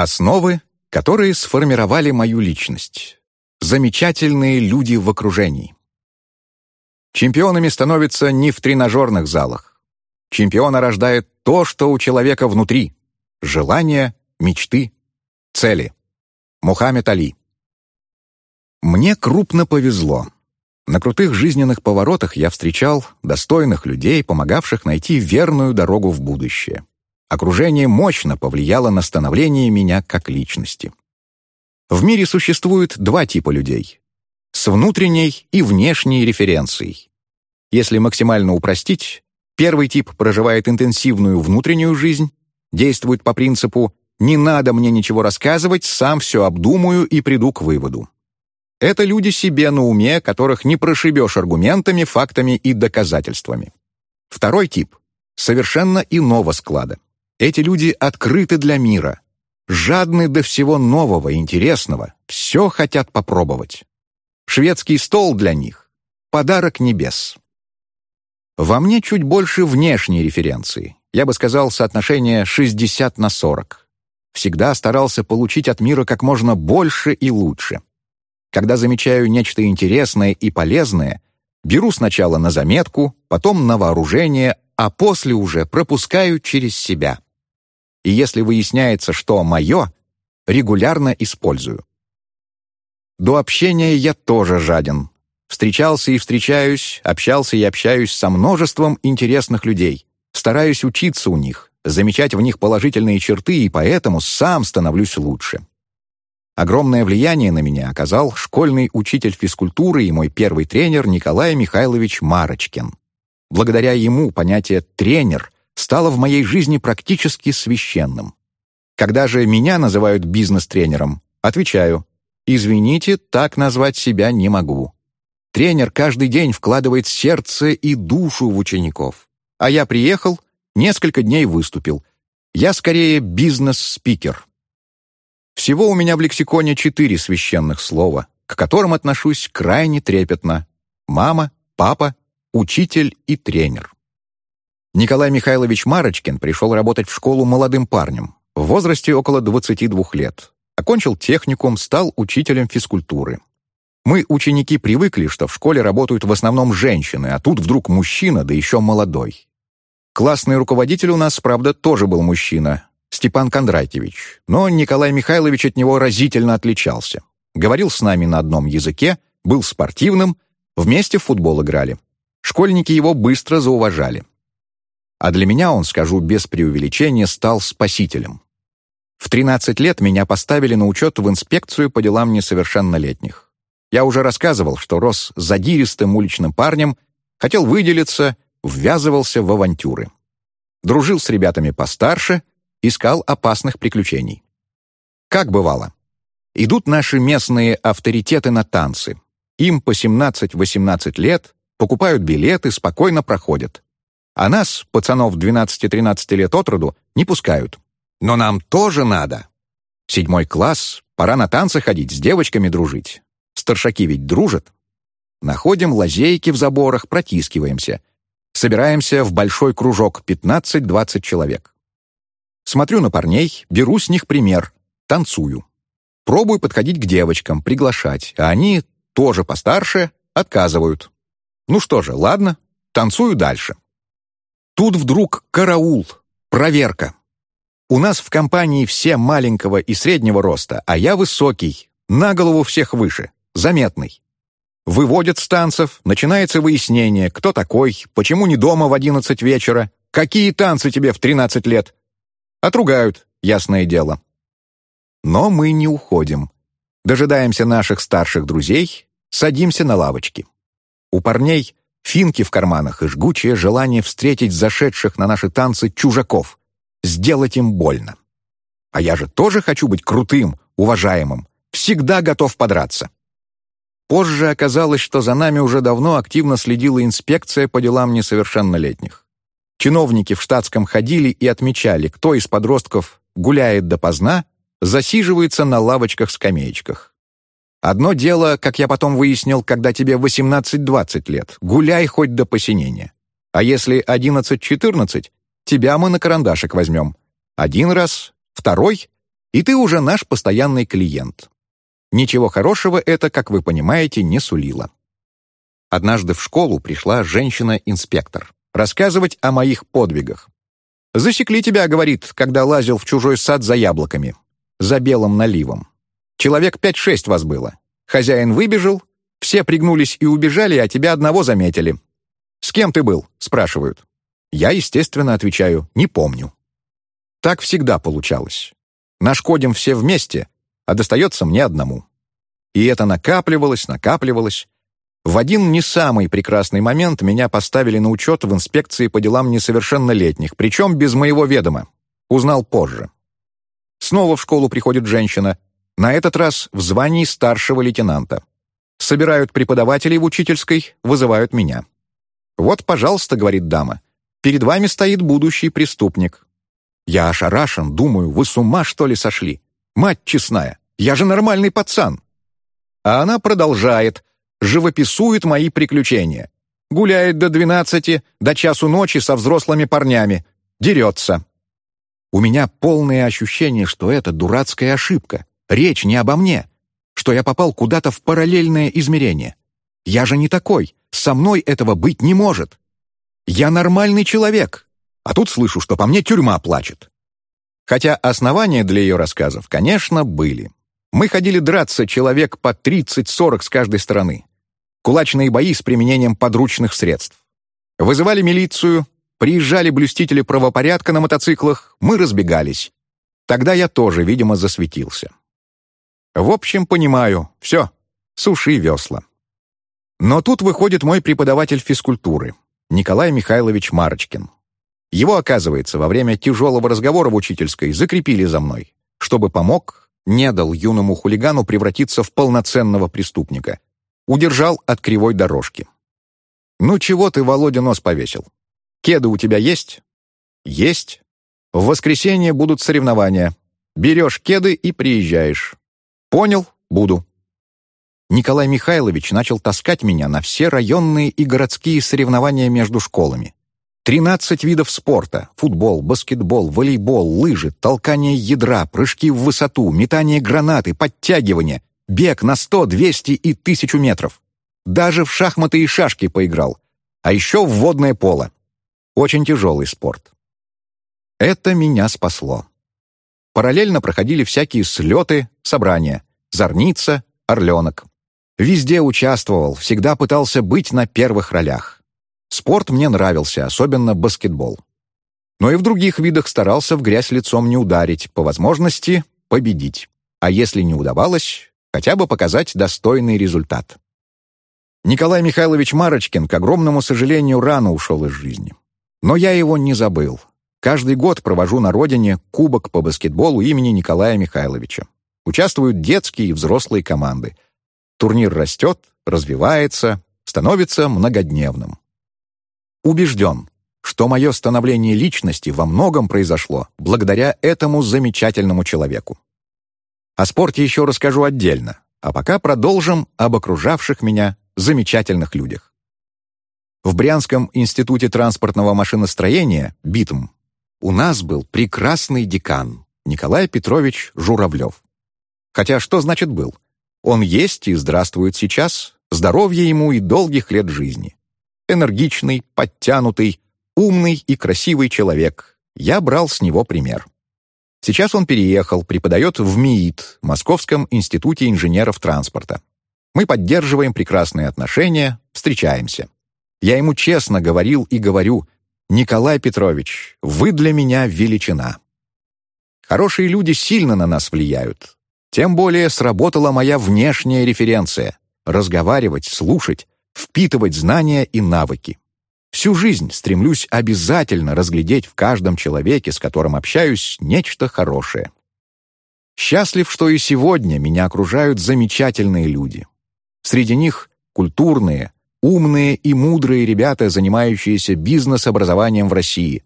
Основы, которые сформировали мою личность. Замечательные люди в окружении. Чемпионами становятся не в тренажерных залах. Чемпиона рождает то, что у человека внутри. Желания, мечты, цели. Мухаммед Али. Мне крупно повезло. На крутых жизненных поворотах я встречал достойных людей, помогавших найти верную дорогу в будущее. Окружение мощно повлияло на становление меня как личности. В мире существует два типа людей — с внутренней и внешней референцией. Если максимально упростить, первый тип проживает интенсивную внутреннюю жизнь, действует по принципу «не надо мне ничего рассказывать, сам все обдумаю и приду к выводу». Это люди себе на уме, которых не прошибешь аргументами, фактами и доказательствами. Второй тип — совершенно иного склада. Эти люди открыты для мира, жадны до всего нового, интересного, все хотят попробовать. Шведский стол для них — подарок небес. Во мне чуть больше внешней референции. Я бы сказал, соотношение 60 на 40. Всегда старался получить от мира как можно больше и лучше. Когда замечаю нечто интересное и полезное, беру сначала на заметку, потом на вооружение, а после уже пропускаю через себя. И если выясняется, что мое, регулярно использую. До общения я тоже жаден. Встречался и встречаюсь, общался и общаюсь со множеством интересных людей. Стараюсь учиться у них, замечать в них положительные черты, и поэтому сам становлюсь лучше. Огромное влияние на меня оказал школьный учитель физкультуры и мой первый тренер Николай Михайлович Марочкин. Благодаря ему понятие «тренер» стало в моей жизни практически священным. Когда же меня называют бизнес-тренером, отвечаю «Извините, так назвать себя не могу». Тренер каждый день вкладывает сердце и душу в учеников. А я приехал, несколько дней выступил. Я скорее бизнес-спикер. Всего у меня в лексиконе четыре священных слова, к которым отношусь крайне трепетно. Мама, папа, учитель и тренер. Николай Михайлович Марочкин пришел работать в школу молодым парнем, в возрасте около 22 лет. Окончил техникум, стал учителем физкультуры. Мы, ученики, привыкли, что в школе работают в основном женщины, а тут вдруг мужчина, да еще молодой. Классный руководитель у нас, правда, тоже был мужчина, Степан Кондратьевич, но Николай Михайлович от него разительно отличался. Говорил с нами на одном языке, был спортивным, вместе в футбол играли. Школьники его быстро зауважали. А для меня, он, скажу без преувеличения, стал спасителем. В 13 лет меня поставили на учет в инспекцию по делам несовершеннолетних. Я уже рассказывал, что рос задиристым уличным парнем, хотел выделиться, ввязывался в авантюры. Дружил с ребятами постарше — искал опасных приключений. Как бывало, идут наши местные авторитеты на танцы. Им по 17-18 лет, покупают билеты, спокойно проходят. А нас, пацанов 12-13 лет от роду, не пускают. Но нам тоже надо. Седьмой класс, пора на танцы ходить, с девочками дружить. Старшаки ведь дружат. Находим лазейки в заборах, протискиваемся. Собираемся в большой кружок, 15-20 человек. Смотрю на парней, беру с них пример, танцую. Пробую подходить к девочкам, приглашать, а они, тоже постарше, отказывают. Ну что же, ладно, танцую дальше. Тут вдруг караул, проверка. У нас в компании все маленького и среднего роста, а я высокий, на голову всех выше, заметный. Выводят с танцев, начинается выяснение, кто такой, почему не дома в одиннадцать вечера, какие танцы тебе в тринадцать лет, Отругают, ясное дело. Но мы не уходим. Дожидаемся наших старших друзей, садимся на лавочки. У парней финки в карманах и жгучее желание встретить зашедших на наши танцы чужаков, сделать им больно. А я же тоже хочу быть крутым, уважаемым, всегда готов подраться. Позже оказалось, что за нами уже давно активно следила инспекция по делам несовершеннолетних. Чиновники в штатском ходили и отмечали, кто из подростков гуляет допоздна, засиживается на лавочках-скамеечках. Одно дело, как я потом выяснил, когда тебе 18-20 лет, гуляй хоть до посинения. А если 11-14, тебя мы на карандашик возьмем. Один раз, второй, и ты уже наш постоянный клиент. Ничего хорошего это, как вы понимаете, не сулило. Однажды в школу пришла женщина-инспектор рассказывать о моих подвигах. «Засекли тебя», — говорит, когда лазил в чужой сад за яблоками, за белым наливом. Человек пять-шесть вас было. Хозяин выбежал, все пригнулись и убежали, а тебя одного заметили. «С кем ты был?» — спрашивают. Я, естественно, отвечаю «не помню». Так всегда получалось. Нашкодим все вместе, а достается мне одному. И это накапливалось, накапливалось. В один не самый прекрасный момент меня поставили на учет в инспекции по делам несовершеннолетних, причем без моего ведома. Узнал позже. Снова в школу приходит женщина, на этот раз в звании старшего лейтенанта. Собирают преподавателей в учительской, вызывают меня. «Вот, пожалуйста», — говорит дама, — «перед вами стоит будущий преступник». Я ошарашен, думаю, вы с ума, что ли, сошли? Мать честная, я же нормальный пацан. А она продолжает, живописует мои приключения. Гуляет до двенадцати, до часу ночи со взрослыми парнями. Дерется. У меня полное ощущение, что это дурацкая ошибка. Речь не обо мне, что я попал куда-то в параллельное измерение. Я же не такой, со мной этого быть не может. Я нормальный человек, а тут слышу, что по мне тюрьма плачет. Хотя основания для ее рассказов, конечно, были. Мы ходили драться человек по 30-40 с каждой стороны. Кулачные бои с применением подручных средств. Вызывали милицию, приезжали блюстители правопорядка на мотоциклах, мы разбегались. Тогда я тоже, видимо, засветился. В общем, понимаю, все, суши весла. Но тут выходит мой преподаватель физкультуры, Николай Михайлович Марочкин. Его, оказывается, во время тяжелого разговора в учительской закрепили за мной, чтобы помог, не дал юному хулигану превратиться в полноценного преступника. Удержал от кривой дорожки. «Ну чего ты, Володя, нос повесил? Кеды у тебя есть?» «Есть. В воскресенье будут соревнования. Берешь кеды и приезжаешь. «Понял, буду». Николай Михайлович начал таскать меня на все районные и городские соревнования между школами. Тринадцать видов спорта — футбол, баскетбол, волейбол, лыжи, толкание ядра, прыжки в высоту, метание гранаты, подтягивание, бег на сто, двести и тысячу метров. Даже в шахматы и шашки поиграл. А еще в водное поло. Очень тяжелый спорт. Это меня спасло. Параллельно проходили всякие слеты, собрания. Зорница, Орленок. Везде участвовал, всегда пытался быть на первых ролях. Спорт мне нравился, особенно баскетбол. Но и в других видах старался в грязь лицом не ударить, по возможности победить. А если не удавалось, хотя бы показать достойный результат. Николай Михайлович Марочкин, к огромному сожалению, рано ушел из жизни. Но я его не забыл. Каждый год провожу на родине кубок по баскетболу имени Николая Михайловича. Участвуют детские и взрослые команды. Турнир растет, развивается, становится многодневным. Убежден, что мое становление личности во многом произошло благодаря этому замечательному человеку. О спорте еще расскажу отдельно, а пока продолжим об окружавших меня замечательных людях. В Брянском институте транспортного машиностроения, БИТМ, у нас был прекрасный декан Николай Петрович Журавлев. Хотя что значит «был»? Он есть и здравствует сейчас, здоровья ему и долгих лет жизни. Энергичный, подтянутый, умный и красивый человек. Я брал с него пример. Сейчас он переехал, преподает в МИИТ, Московском институте инженеров транспорта. Мы поддерживаем прекрасные отношения, встречаемся. Я ему честно говорил и говорю, «Николай Петрович, вы для меня величина». Хорошие люди сильно на нас влияют. Тем более сработала моя внешняя референция — разговаривать, слушать, впитывать знания и навыки. Всю жизнь стремлюсь обязательно разглядеть в каждом человеке, с которым общаюсь, нечто хорошее. Счастлив, что и сегодня меня окружают замечательные люди. Среди них культурные, умные и мудрые ребята, занимающиеся бизнес-образованием в России.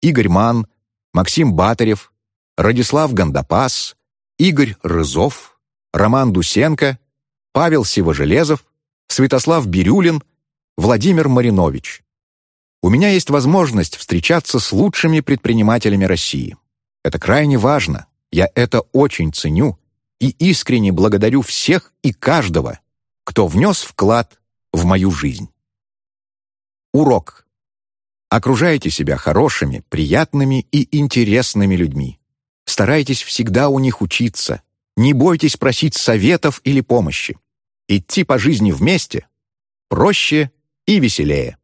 Игорь Ман, Максим Батарев, Радислав Гандапас, Игорь Рызов, Роман Дусенко, Павел Сивожелезов, Святослав Бирюлин, Владимир Маринович. У меня есть возможность встречаться с лучшими предпринимателями России. Это крайне важно, Я это очень ценю и искренне благодарю всех и каждого, кто внес вклад в мою жизнь. Урок. Окружайте себя хорошими, приятными и интересными людьми. Старайтесь всегда у них учиться. Не бойтесь просить советов или помощи. Идти по жизни вместе проще и веселее.